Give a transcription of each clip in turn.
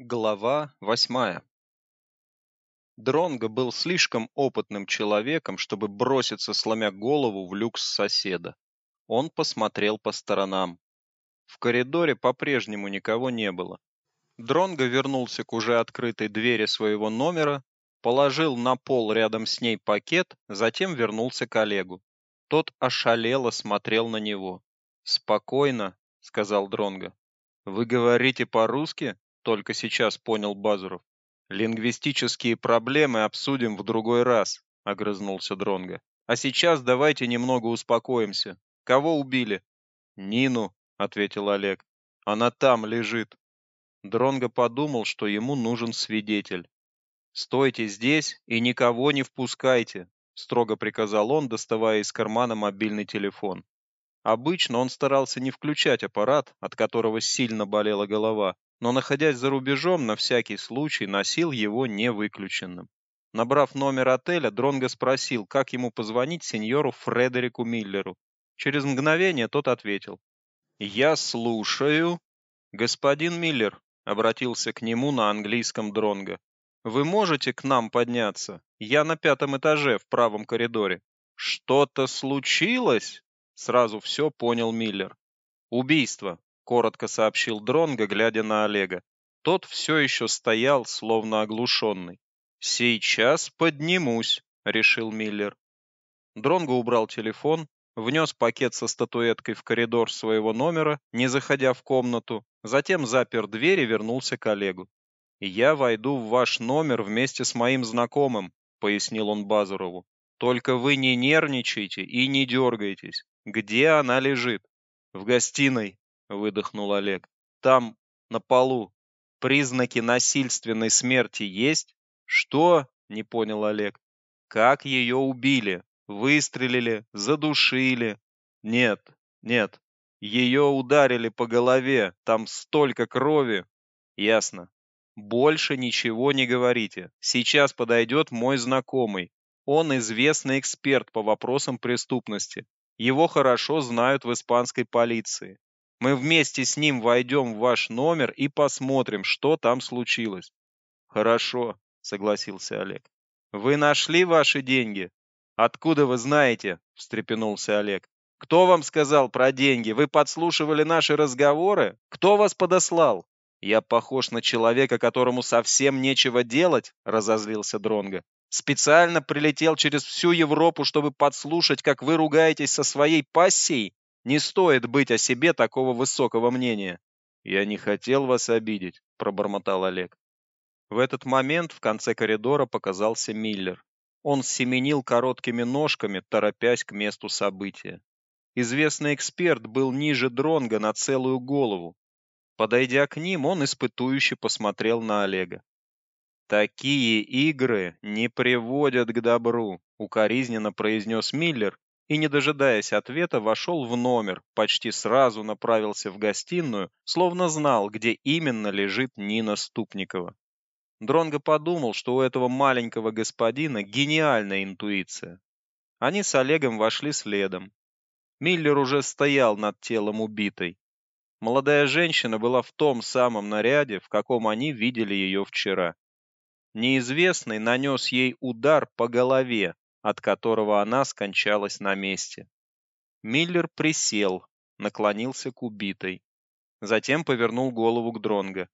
Глава восьмая. Дронго был слишком опытным человеком, чтобы броситься, сломя голову, в люкс соседа. Он посмотрел по сторонам. В коридоре по-прежнему никого не было. Дронго вернулся к уже открытой двери своего номера, положил на пол рядом с ней пакет, затем вернулся к Олегу. Тот ошалело смотрел на него. "Спокойно", сказал Дронго. "Вы говорите по-русски?" Только сейчас понял Базуров. Лингвистические проблемы обсудим в другой раз, огрызнулся Дронга. А сейчас давайте немного успокоимся. Кого убили? Нину, ответил Олег. Она там лежит. Дронга подумал, что ему нужен свидетель. Стойте здесь и никого не впускайте, строго приказал он, доставая из кармана мобильный телефон. Обычно он старался не включать аппарат, от которого сильно болела голова, но находясь за рубежом, на всякий случай носил его не выключенным. Набрав номер отеля, Дронго спросил, как ему позвонить сеньору Фредерику Миллеру. Через мгновение тот ответил: "Я слушаю, господин Миллер", обратился к нему на английском Дронго. "Вы можете к нам подняться? Я на пятом этаже в правом коридоре". "Что-то случилось?" Сразу все понял Миллер. "Убийство", коротко сообщил Дронго, глядя на Олега. Тот все еще стоял, словно оглушенный. Сейчас поднимусь, решил Миллер. Дронго убрал телефон, внес пакет со статуэткой в коридор своего номера, не заходя в комнату, затем запер дверь и вернулся к Олегу. "Я войду в ваш номер вместе с моим знакомым", пояснил он Базурову. "Только вы не нервничайте и не дергайтесь. Где она лежит?" "В гостиной", выдохнул Олег. Там на полу признаки насильственной смерти есть? Что? не понял Олег. Как ее убили? Выстрелили, задушили? Нет, нет. Ее ударили по голове, там столько крови. Ясно. Больше ничего не говорите. Сейчас подойдет мой знакомый. Он известный эксперт по вопросам преступности. Его хорошо знают в испанской полиции. Мы вместе с ним войдем в ваш номер и посмотрим, что там случилось. Хорошо, согласился Олег. Вы нашли ваши деньги? Откуда вы знаете? встрепенулся Олег. Кто вам сказал про деньги? Вы подслушивали наши разговоры? Кто вас подослал? Я похож на человека, которому совсем нечего делать, разозлился Дронга. Специально прилетел через всю Европу, чтобы подслушать, как вы ругаетесь со своей пассией? Не стоит быть о себе такого высокого мнения. Я не хотел вас обидеть, пробормотал Олег. В этот момент в конце коридора показался Миллер. Он семенил короткими ножками, торопясь к месту события. Известный эксперт был ниже Дронга на целую голову. Подойдя к ним, он испытующе посмотрел на Олега. Такие игры не приводят к добру, укоризненно произнес Миллер и, не дожидаясь ответа, вошел в номер, почти сразу направился в гостиную, словно знал, где именно лежит Нина Ступникова. Дронго подумал, что у этого маленького господина гениальная интуиция. Они с Олегом вошли следом. Миллер уже стоял над телом убитой. Молодая женщина была в том самом наряде, в каком они видели ее вчера. Неизвестный нанес ей удар по голове, от которого она скончалась на месте. Миллер присел, наклонился к убитой, затем повернул голову к Дронго.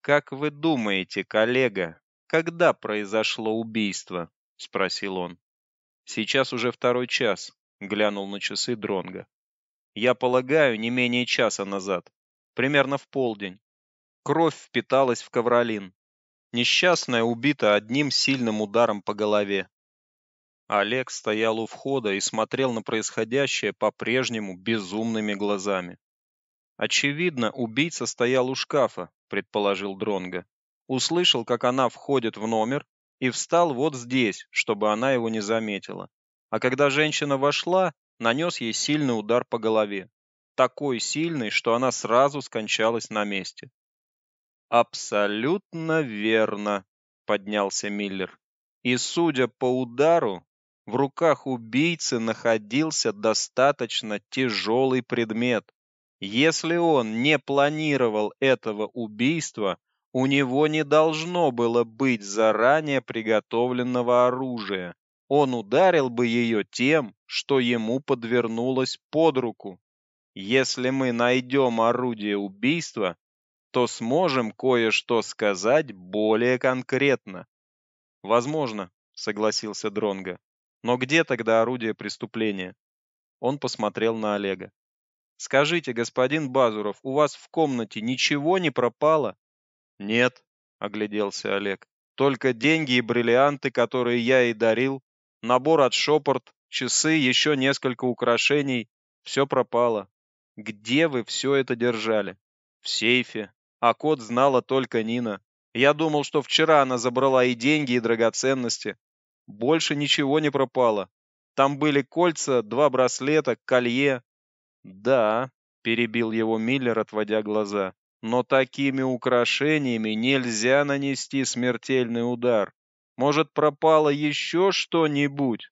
Как вы думаете, коллега, когда произошло убийство? спросил он. Сейчас уже второй час, глянул на часы Дронго. Я полагаю, не менее часа назад, примерно в полдень. Кровь впиталась в ковролин. Несчастная убита одним сильным ударом по голове. Олег стоял у входа и смотрел на происходящее по-прежнему безумными глазами. Очевидно, убийца стоял у шкафа, предположил Дронга. Услышал, как она входит в номер и встал вот здесь, чтобы она его не заметила. А когда женщина вошла, нанес ей сильный удар по голове, такой сильный, что она сразу скончалась на месте. Абсолютно верно, поднялся Миллер. И судя по удару, в руках убийцы находился достаточно тяжелый предмет. Если он не планировал этого убийства, У него не должно было быть заранее приготовленного оружия. Он ударил бы ее тем, что ему подвернулось под руку. Если мы найдем орудие убийства, то сможем кое-что сказать более конкретно. Возможно, согласился Дронга. Но где тогда орудие преступления? Он посмотрел на Олега. Скажите, господин Базуров, у вас в комнате ничего не пропало? Нет, огляделся Олег. Только деньги и бриллианты, которые я ей дарил, набор от Шопорт, часы, еще несколько украшений, все пропало. Где вы все это держали? В сейфе. А код знала только Нина. Я думал, что вчера она забрала и деньги, и драгоценности. Больше ничего не пропало. Там были кольца, два браслета, колье. Да, перебил его Миллер, отводя глаза. Но такими украшениями нельзя нанести смертельный удар. Может, пропало еще что-нибудь?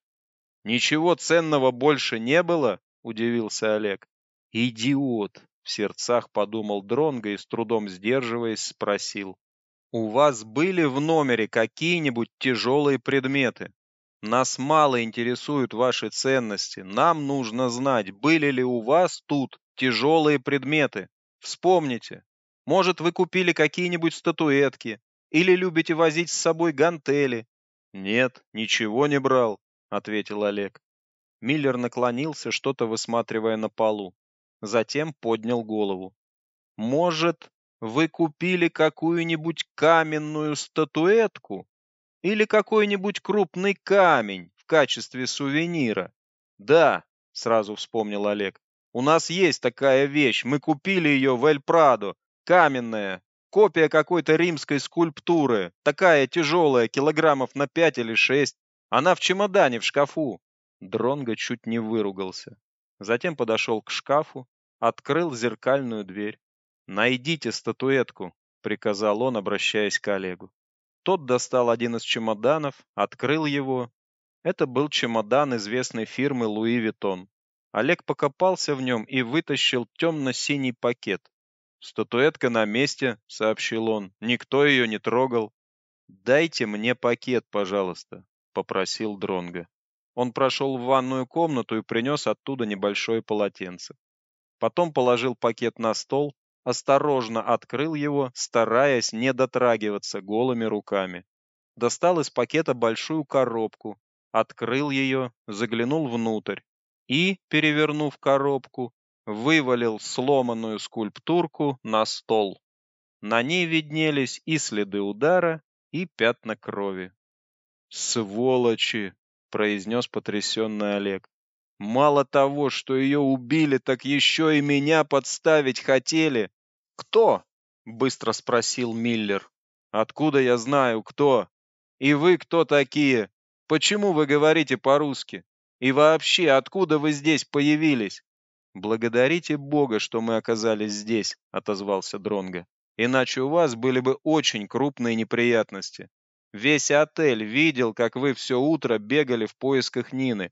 Ничего ценного больше не было? удивился Олег. Идиот, в сердцах подумал Дронга и с трудом сдерживаясь спросил: "У вас были в номере какие-нибудь тяжелые предметы? Нас мало интересуют ваши ценности. Нам нужно знать, были ли у вас тут тяжелые предметы. Вспомните. Может, вы купили какие-нибудь статуэтки или любите возить с собой гантели?" "Нет, ничего не брал", ответил Олег. Миллер наклонился, что-то высматривая на полу затем поднял голову. Может, вы купили какую-нибудь каменную статуэтку или какой-нибудь крупный камень в качестве сувенира? Да, сразу вспомнил Олег. У нас есть такая вещь, мы купили ее в Эль-Прадо, каменная, копия какой-то римской скульптуры, такая тяжелая, килограммов на пять или шесть. Она в чемодане в шкафу. Дронго чуть не выругался. Затем подошел к шкафу, открыл зеркальную дверь. "Найдите статуэтку", приказал он, обращаясь к Олегу. Тот достал один из чемоданов, открыл его. Это был чемодан известной фирмы Луи Виттон. Олег покопался в нем и вытащил темно синий пакет. "Статуэтка на месте", сообщил он. "Никто ее не трогал. Дайте мне пакет, пожалуйста", попросил Дронга. Он прошел в ванную комнату и принес оттуда небольшое полотенце. Потом положил пакет на стол, осторожно открыл его, стараясь не дотрагиваться голыми руками. Достал из пакета большую коробку, открыл ее, заглянул внутрь и, перевернув коробку, вывалил сломанную скульптурку на стол. На ней виднелись и следы удара, и пятна крови. "Сволочи", произнес потрясенный Олег. Мало того, что ее убили, так еще и меня подставить хотели. Кто? быстро спросил Миллер. Откуда я знаю, кто? И вы кто такие? Почему вы говорите по-русски? И вообще, откуда вы здесь появились? Благодарите Бога, что мы оказались здесь, отозвался Дронга. Иначе у вас были бы очень крупные неприятности. Весь отель видел, как вы все утро бегали в поисках Нины.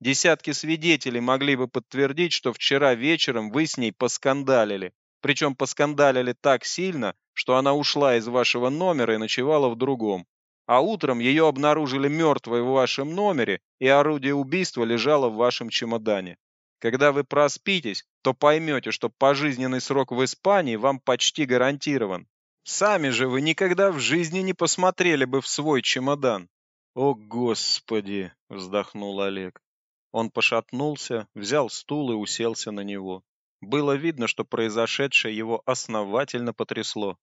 Десятки свидетелей могли бы подтвердить, что вчера вечером вы с ней поскандалили. Причем поскандалили так сильно, что она ушла из вашего номера и ночевала в другом. А утром ее обнаружили мертвой в вашем номере, и орудие убийства лежало в вашем чемодане. Когда вы проспитесь, то поймете, что пожизненный срок в Испании вам почти гарантирован. Сами же вы никогда в жизни не посмотрели бы в свой чемодан. О, господи, вздохнул Олег. Он пошатнулся, взял стул и уселся на него. Было видно, что произошедшее его основательно потрясло.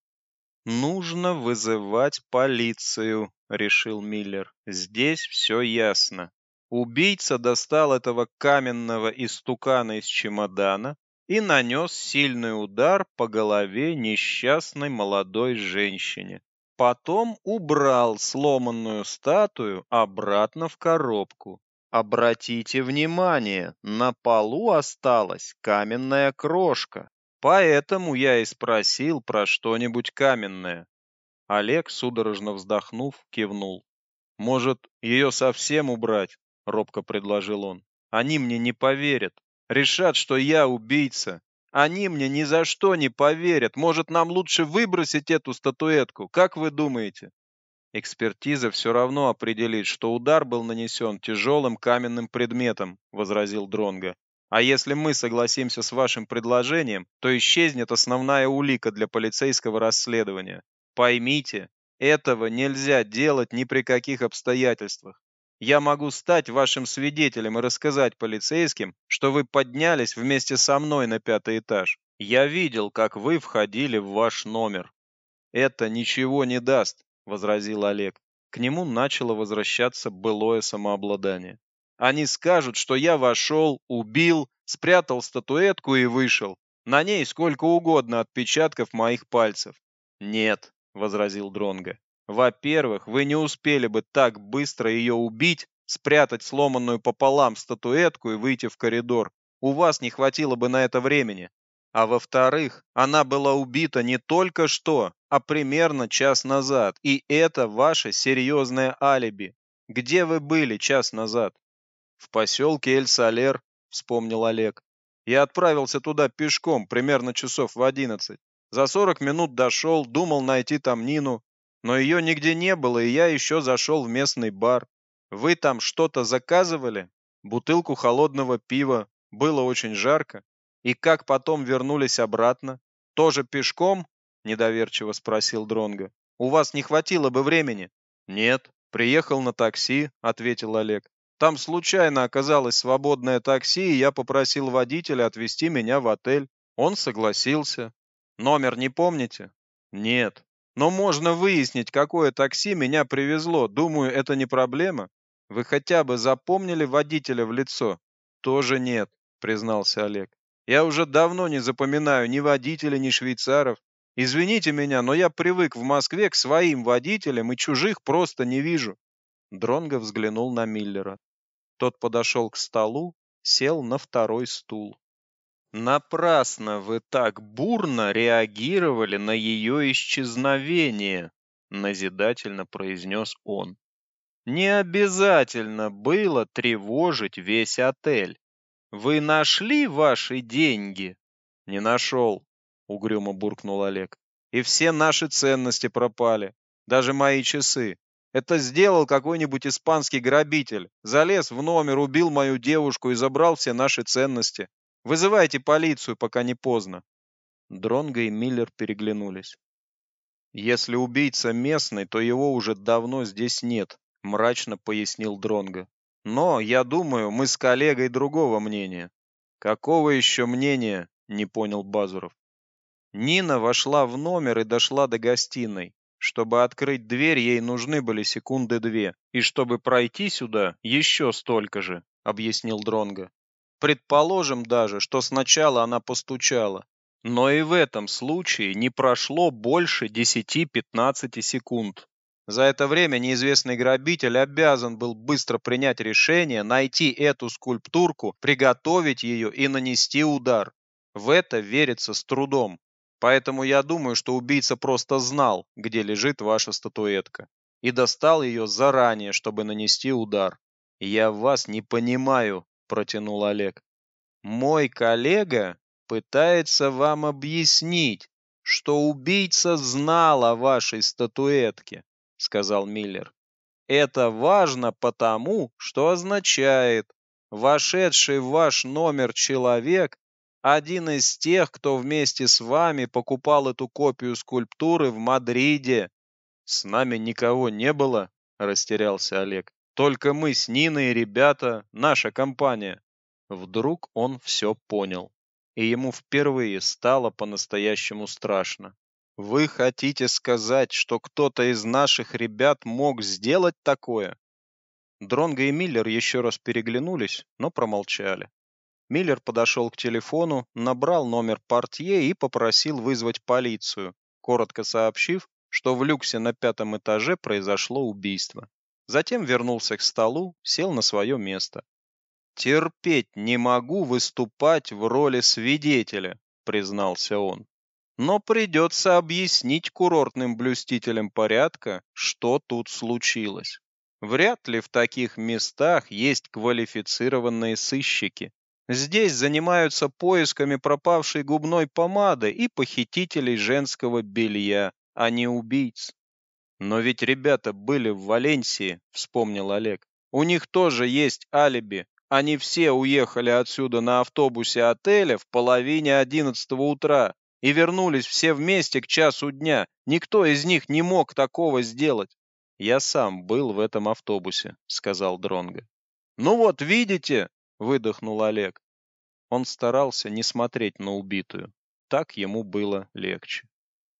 Нужно вызывать полицию, решил Миллер. Здесь все ясно. Убийца достал этого каменного истукана из чемодана и нанес сильный удар по голове несчастной молодой женщине. Потом убрал сломанную статую обратно в коробку. Обратите внимание, на полу осталась каменная крошка. Поэтому я и спросил про что-нибудь каменное. Олег, судорожно вздохнув, кивнул. Может, ее совсем убрать, робко предложил он. Они мне не поверят, решат, что я убийца. Они мне ни за что не поверят. Может, нам лучше выбросить эту статуэтку? Как вы думаете? Экспертиза все равно определит, что удар был нанесен тяжелым каменным предметом, возразил Дронга. А если мы согласимся с вашим предложением, то исчезнет основная улика для полицейского расследования. Поймите, этого нельзя делать ни при каких обстоятельствах. Я могу стать вашим свидетелем и рассказать полицейским, что вы поднялись вместе со мной на пятый этаж. Я видел, как вы входили в ваш номер. Это ничего не даст, возразил Олег. К нему начало возвращаться былое самообладание. Они скажут, что я вошел, убил, спрятал статуэтку и вышел. На ней сколько угодно отпечатков моих пальцев. Нет, возразил Дронга. Во-первых, вы не успели бы так быстро ее убить, спрятать сломанную пополам статуэтку и выйти в коридор. У вас не хватило бы на это времени. А во-вторых, она была убита не только что, а примерно час назад, и это ваше серьезное алиби. Где вы были час назад? В поселке Эль-Салер, вспомнил Олег. Я отправился туда пешком примерно часов в одиннадцать. За сорок минут дошел, думал найти там Нину, но ее нигде не было, и я еще зашел в местный бар. Вы там что-то заказывали? Бутылку холодного пива. Было очень жарко. И как потом вернулись обратно? Тоже пешком? недоверчиво спросил Дронга. У вас не хватило бы времени? Нет, приехал на такси, ответил Олег. Там случайно оказалось свободное такси, и я попросил водителя отвезти меня в отель. Он согласился. Номер не помните? Нет. Но можно выяснить, какое такси меня привезло. Думаю, это не проблема. Вы хотя бы запомнили водителя в лицо? Тоже нет, признался Олег. Я уже давно не запоминаю ни водителей, ни швейцаров. Извините меня, но я привык в Москве к своим водителям и чужих просто не вижу. Дронго взглянул на Миллера. Тот подошел к столу, сел на второй стул. Напрасно вы так бурно реагировали на ее исчезновение, назидательно произнес он. Не обязательно было тревожить весь отель. Вы нашли ваши деньги? Не нашел, угрюмо буркнул Олег. И все наши ценности пропали, даже мои часы. Это сделал какой-нибудь испанский грабитель. Залез в номер, убил мою девушку и забрал все наши ценности. Вызывайте полицию, пока не поздно. Дронго и Миллер переглянулись. Если убийца местный, то его уже давно здесь нет, мрачно пояснил Дронго. Но, я думаю, мы с коллегой другого мнения. Какого еще мнения? не понял Базуров. Нина вошла в номер и дошла до гостиной. Чтобы открыть дверь, ей нужны были секунды две, и чтобы пройти сюда, еще столько же, объяснил Дронго. Предположим даже, что сначала она постучала. Но и в этом случае не прошло больше 10-15 секунд. За это время неизвестный грабитель обязан был быстро принять решение, найти эту скульптурку, приготовить ее и нанести удар. В это верится с трудом. Поэтому я думаю, что убийца просто знал, где лежит ваша статуэтка, и достал ее заранее, чтобы нанести удар. Я вас не понимаю, протянул Олег. Мой коллега пытается вам объяснить, что убийца знал о вашей статуэтке, сказал Миллер. Это важно потому, что означает, вошедший в ваш номер человек один из тех, кто вместе с вами покупал эту копию скульптуры в Мадриде. С нами никого не было, растерялся Олег. Только мы с Ниной ребята, наша компания. Вдруг он все понял, и ему впервые стало по-настоящему страшно. Вы хотите сказать, что кто-то из наших ребят мог сделать такое? Дронго и Миллер еще раз переглянулись, но промолчали. Миллер подошел к телефону, набрал номер портье и попросил вызвать полицию, коротко сообщив, что в люксе на пятом этаже произошло убийство. Затем вернулся к столу, сел на свое место. Терпеть не могу выступать в роли свидетеля, признался он. Но придется объяснить курортным блюстителям порядка, что тут случилось. Вряд ли в таких местах есть квалифицированные сыщики. Здесь занимаются поисками пропавшей губной помады и похитителей женского белья, а не убийц. Но ведь ребята были в Валенсии, вспомнил Олег. У них тоже есть алиби. Они все уехали отсюда на автобусе отеля в половине одиннадцатого утра и вернулись все вместе к часу дня. Никто из них не мог такого сделать. Я сам был в этом автобусе, сказал Дронга. Ну вот, видите, выдохнул Олег. Он старался не смотреть на убитую. Так ему было легче.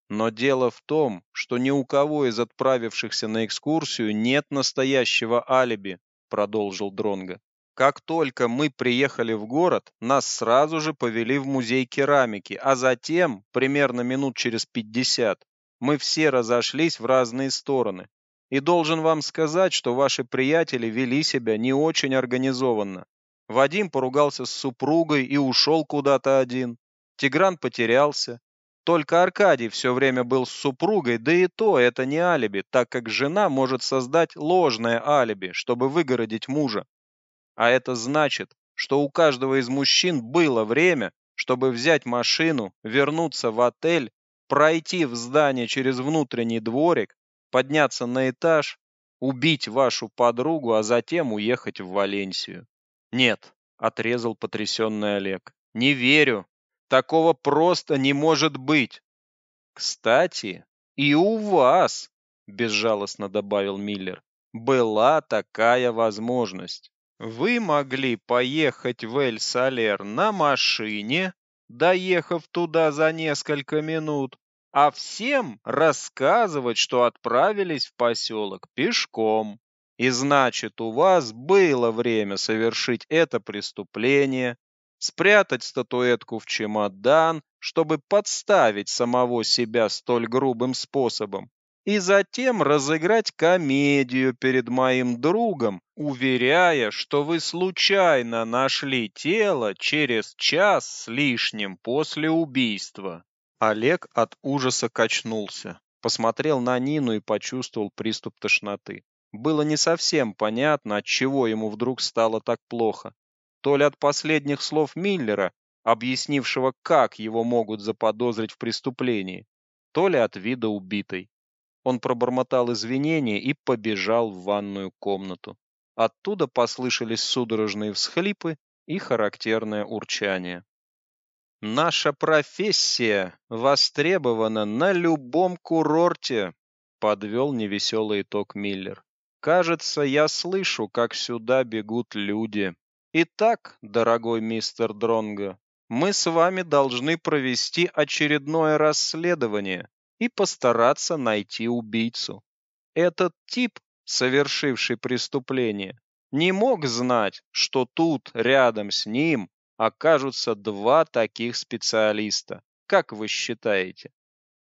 Но дело в том, что ни у кого из отправившихся на экскурсию нет настоящего алиби, продолжил Дронга. Как только мы приехали в город, нас сразу же повели в музей керамики, а затем, примерно минут через пятьдесят, мы все разошлись в разные стороны. И должен вам сказать, что ваши приятели вели себя не очень организованно. Вадим поругался с супругой и ушел куда-то один. Тигран потерялся. Только Аркадий все время был с супругой, да и то это не алиби, так как жена может создать ложное алиби, чтобы выгородить мужа. А это значит, что у каждого из мужчин было время, чтобы взять машину, вернуться в отель, пройти в здание через внутренний дворик, подняться на этаж, убить вашу подругу, а затем уехать в Валенсию. Нет, отрезал потрясенный Олег. Не верю. Такого просто не может быть. Кстати, и у вас, безжалостно добавил Миллер, была такая возможность. Вы могли поехать в Эль-Салер на машине, доехав туда за несколько минут, а всем рассказывать, что отправились в поселок пешком. И значит, у вас было время совершить это преступление, спрятать статуэтку в чемодан, чтобы подставить самого себя столь грубым способом, и затем разыграть комедию перед моим другом, уверяя, что вы случайно нашли тело через час с лишним после убийства. Олег от ужаса качнулся, посмотрел на Нину и почувствовал приступ тошноты. Было не совсем понятно, от чего ему вдруг стало так плохо. То ли от последних слов Миллера, объяснившего, как его могут заподозрить в преступлении, то ли от вида убитой. Он пробормотал извинения и побежал в ванную комнату. Оттуда послышались судорожные всхлипы и характерное урчание. Наша профессия востребована на любом курорте, подвел невеселый итог Миллер. Кажется, я слышу, как сюда бегут люди. Итак, дорогой мистер Дронго, мы с вами должны провести очередное расследование и постараться найти убийцу. Этот тип, совершивший преступление, не мог знать, что тут рядом с ним окажутся два таких специалиста. Как вы считаете?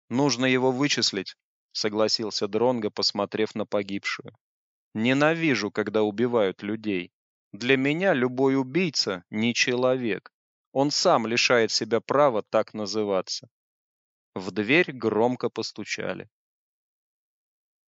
Нужно его вычислить, согласился Дронго, посмотрев на погибшую. Ненавижу, когда убивают людей. Для меня любой убийца не человек. Он сам лишает себя права так называться. В дверь громко постучали.